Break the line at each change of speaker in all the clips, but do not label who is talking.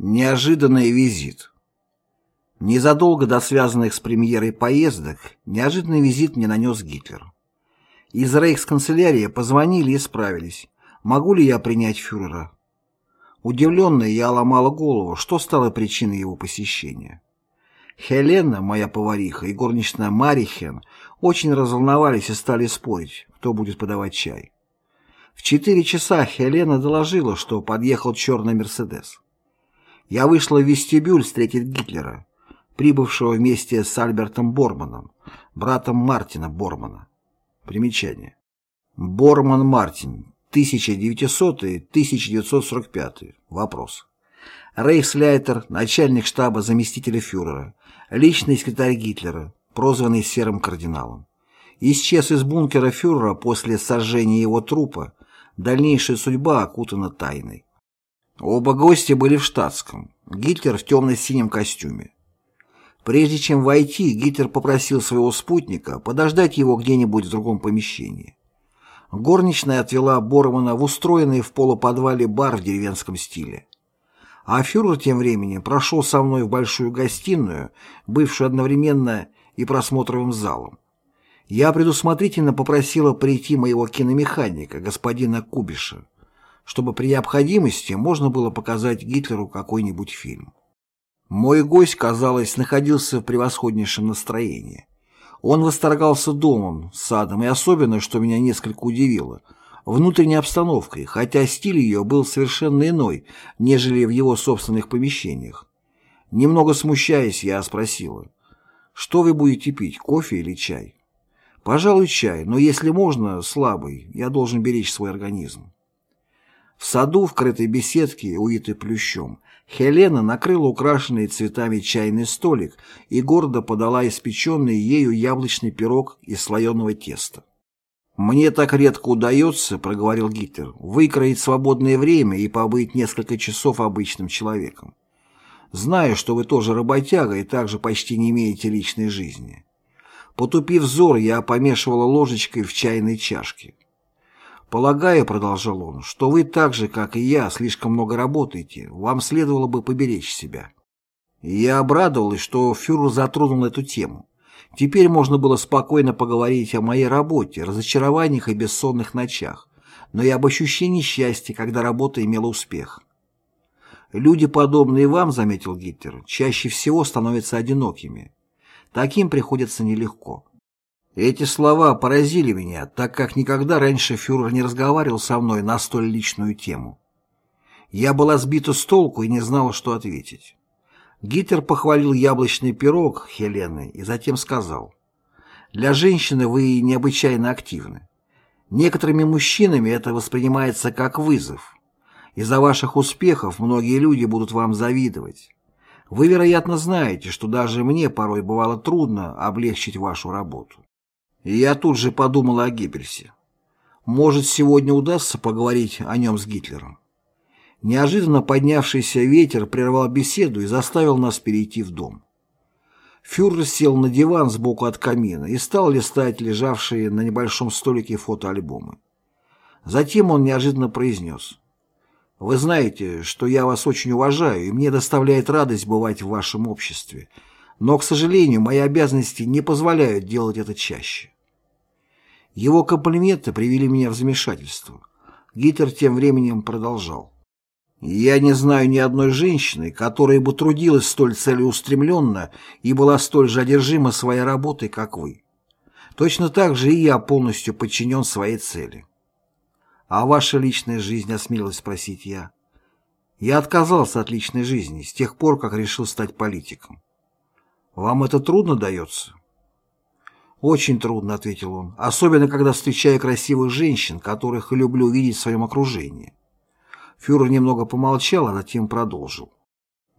Неожиданный визит. Незадолго до связанных с премьерой поездок неожиданный визит мне нанес Гитлер. Из рейхсканцелярии позвонили и справились, могу ли я принять фюрера. Удивленная я ломала голову, что стало причиной его посещения. Хелена, моя повариха, и горничная Марихен очень разволновались и стали спорить, кто будет подавать чай. В четыре часа Хелена доложила, что подъехал черный «Мерседес». Я вышла в вестибюль встретить Гитлера, прибывшего вместе с Альбертом Борманом, братом Мартина Бормана. Примечание. Борман Мартин, 1900-1945. Вопрос. Рейхсляйтер, начальник штаба заместителя фюрера, личный секретарь Гитлера, прозванный Серым кардиналом. Исчез из бункера фюрера после сожжения его трупа, дальнейшая судьба окутана тайной. Оба гостя были в штатском, Гитлер в темно-синем костюме. Прежде чем войти, Гитлер попросил своего спутника подождать его где-нибудь в другом помещении. Горничная отвела Бормана в устроенный в полуподвале бар в деревенском стиле. А фюрер тем временем прошел со мной в большую гостиную, бывшую одновременно и просмотровым залом. Я предусмотрительно попросила прийти моего киномеханика, господина Кубиша, чтобы при необходимости можно было показать Гитлеру какой-нибудь фильм. Мой гость, казалось, находился в превосходнейшем настроении. Он восторгался домом, садом и особенно, что меня несколько удивило, внутренней обстановкой, хотя стиль ее был совершенно иной, нежели в его собственных помещениях. Немного смущаясь, я спросила, «Что вы будете пить, кофе или чай?» «Пожалуй, чай, но если можно, слабый, я должен беречь свой организм». В саду, в крытой беседке, увитой плющом, Хелена накрыла украшенный цветами чайный столик и гордо подала испеченный ею яблочный пирог из слоеного теста. «Мне так редко удается, — проговорил Гитлер, — выкроить свободное время и побыть несколько часов обычным человеком. Знаю, что вы тоже работяга и также почти не имеете личной жизни. Потупив взор, я помешивала ложечкой в чайной чашке. «Полагаю, — продолжал он, — что вы так же, как и я, слишком много работаете, вам следовало бы поберечь себя». Я обрадовалась, что фюрер затронул эту тему. Теперь можно было спокойно поговорить о моей работе, разочарованиях и бессонных ночах, но и об ощущении счастья, когда работа имела успех. «Люди, подобные вам, — заметил Гитлер, — чаще всего становятся одинокими. Таким приходится нелегко. Эти слова поразили меня, так как никогда раньше фюрер не разговаривал со мной на столь личную тему. Я была сбита с толку и не знала, что ответить. Гитлер похвалил яблочный пирог Хелены и затем сказал, «Для женщины вы необычайно активны. Некоторыми мужчинами это воспринимается как вызов. Из-за ваших успехов многие люди будут вам завидовать. Вы, вероятно, знаете, что даже мне порой бывало трудно облегчить вашу работу. И я тут же подумал о Геббельсе. Может, сегодня удастся поговорить о нем с Гитлером. Неожиданно поднявшийся ветер прервал беседу и заставил нас перейти в дом. Фюрер сел на диван сбоку от камина и стал листать лежавшие на небольшом столике фотоальбомы. Затем он неожиданно произнес. «Вы знаете, что я вас очень уважаю, и мне доставляет радость бывать в вашем обществе, но, к сожалению, мои обязанности не позволяют делать это чаще. Его комплименты привели меня в замешательство. Гитлер тем временем продолжал. «Я не знаю ни одной женщины, которая бы трудилась столь целеустремленно и была столь же одержима своей работой, как вы. Точно так же и я полностью подчинен своей цели». «А ваша личная жизнь?» — осмелилась спросить я. «Я отказался от личной жизни с тех пор, как решил стать политиком. Вам это трудно дается? Очень трудно, ответил он, особенно когда встречаю красивых женщин, которых люблю видеть в своем окружении. Фюрер немного помолчал, а затем продолжил.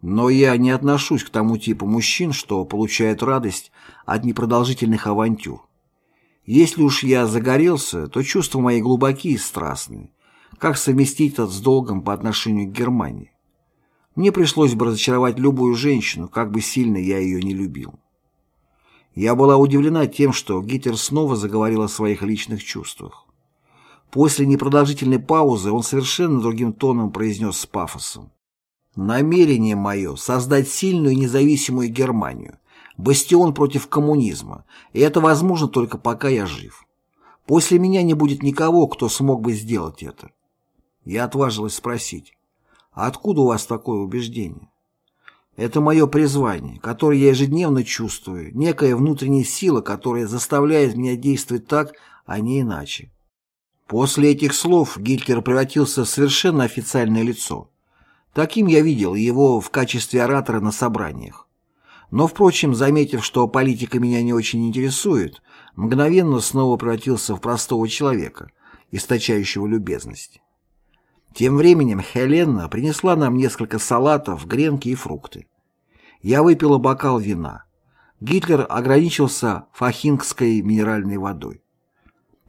Но я не отношусь к тому типу мужчин, что получают радость от непродолжительных авантюр. Если уж я загорелся, то чувства мои глубокие и страстные. Как совместить это с долгом по отношению к Германии? Мне пришлось бы разочаровать любую женщину, как бы сильно я ее не любил. Я была удивлена тем, что Гитлер снова заговорил о своих личных чувствах. После непродолжительной паузы он совершенно другим тоном произнес с пафосом. Намерение мое — создать сильную и независимую Германию, бастион против коммунизма, и это возможно только пока я жив. После меня не будет никого, кто смог бы сделать это. Я отважилась спросить, а откуда у вас такое убеждение? Это мое призвание, которое я ежедневно чувствую, некая внутренняя сила, которая заставляет меня действовать так, а не иначе. После этих слов Гитлер превратился в совершенно официальное лицо. Таким я видел его в качестве оратора на собраниях. Но, впрочем, заметив, что политика меня не очень интересует, мгновенно снова превратился в простого человека, источающего любезность. Тем временем Хелена принесла нам несколько салатов, гренки и фрукты. Я выпила бокал вина. Гитлер ограничился фахингской минеральной водой.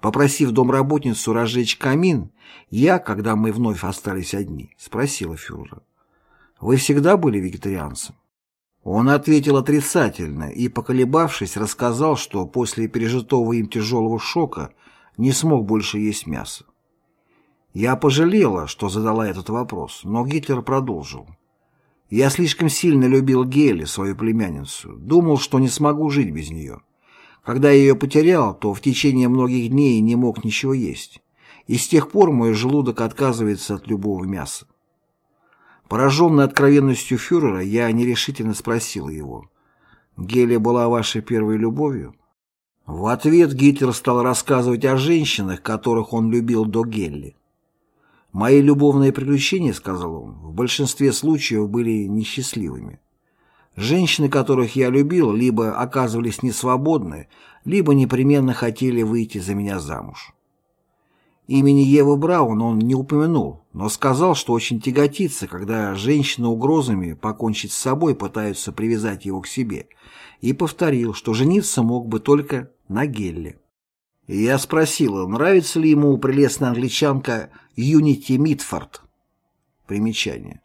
Попросив домработницу разжечь камин, я, когда мы вновь остались одни, спросила фюрера, «Вы всегда были вегетарианцем?» Он ответил отрицательно и, поколебавшись, рассказал, что после пережитого им тяжелого шока не смог больше есть мясо. Я пожалела, что задала этот вопрос, но Гитлер продолжил. Я слишком сильно любил Гели, свою племянницу, думал, что не смогу жить без нее. Когда я ее потерял, то в течение многих дней не мог ничего есть. И с тех пор мой желудок отказывается от любого мяса. Пораженный откровенностью фюрера, я нерешительно спросил его, «Гелия была вашей первой любовью?» В ответ Гитлер стал рассказывать о женщинах, которых он любил до Гелли. «Мои любовные приключения, — сказал он, — в большинстве случаев были несчастливыми. Женщины, которых я любил, либо оказывались несвободны, либо непременно хотели выйти за меня замуж. Имени Евы Браун он не упомянул, но сказал, что очень тяготится, когда женщины угрозами покончить с собой пытаются привязать его к себе, и повторил, что жениться мог бы только на Гелле. Я спросила, нравится ли ему прелестная англичанка Юнити Митфорд. Примечание.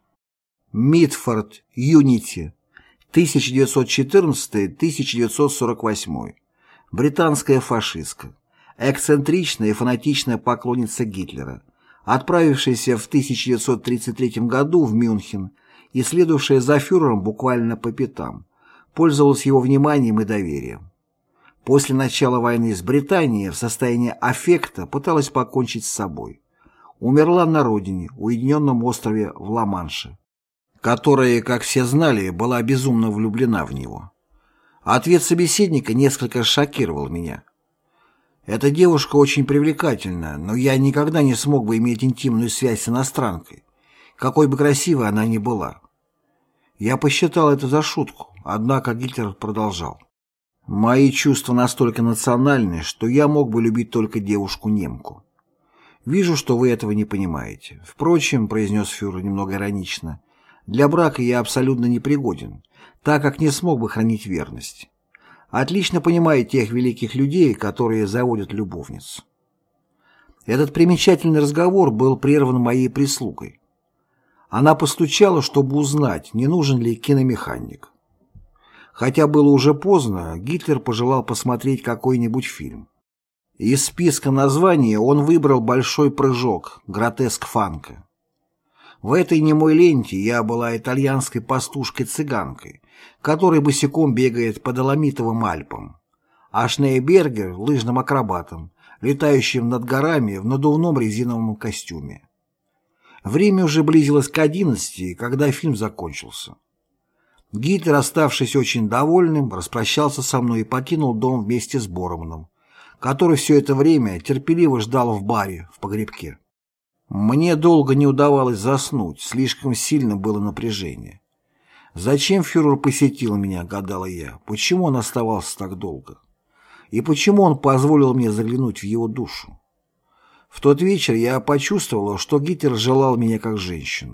Митфорд Юнити 1914-1948. Британская фашистка. Эксцентричная и фанатичная поклонница Гитлера, отправившаяся в 1933 году в Мюнхен и следовавшая за фюрером буквально по пятам, пользовалась его вниманием и доверием. После начала войны с Британией в состоянии аффекта пыталась покончить с собой. Умерла на родине, уединенном острове в Ла-Манше которая, как все знали, была безумно влюблена в него. Ответ собеседника несколько шокировал меня. Эта девушка очень привлекательна, но я никогда не смог бы иметь интимную связь с иностранкой, какой бы красивой она ни была. Я посчитал это за шутку, однако Гитлер продолжал. Мои чувства настолько национальны, что я мог бы любить только девушку-немку. Вижу, что вы этого не понимаете. Впрочем, произнес фюрер немного иронично, для брака я абсолютно непригоден, так как не смог бы хранить верность. Отлично понимаю тех великих людей, которые заводят любовниц. Этот примечательный разговор был прерван моей прислугой. Она постучала, чтобы узнать, не нужен ли киномеханик. Хотя было уже поздно, Гитлер пожелал посмотреть какой-нибудь фильм. Из списка названий он выбрал «Большой прыжок», «Гротеск фанка». В этой немой ленте я была итальянской пастушкой-цыганкой, которая босиком бегает по Доломитовым Альпам, а Шнейбергер — лыжным акробатом, летающим над горами в надувном резиновом костюме. Время уже близилось к одиннадцати, когда фильм закончился. Гитлер, оставшись очень довольным, распрощался со мной и покинул дом вместе с Бороманом, который все это время терпеливо ждал в баре в погребке. Мне долго не удавалось заснуть, слишком сильно было напряжение. Зачем фюрер посетил меня, гадала я, почему он оставался так долго? И почему он позволил мне заглянуть в его душу? В тот вечер я почувствовала, что Гитлер желал меня как женщину.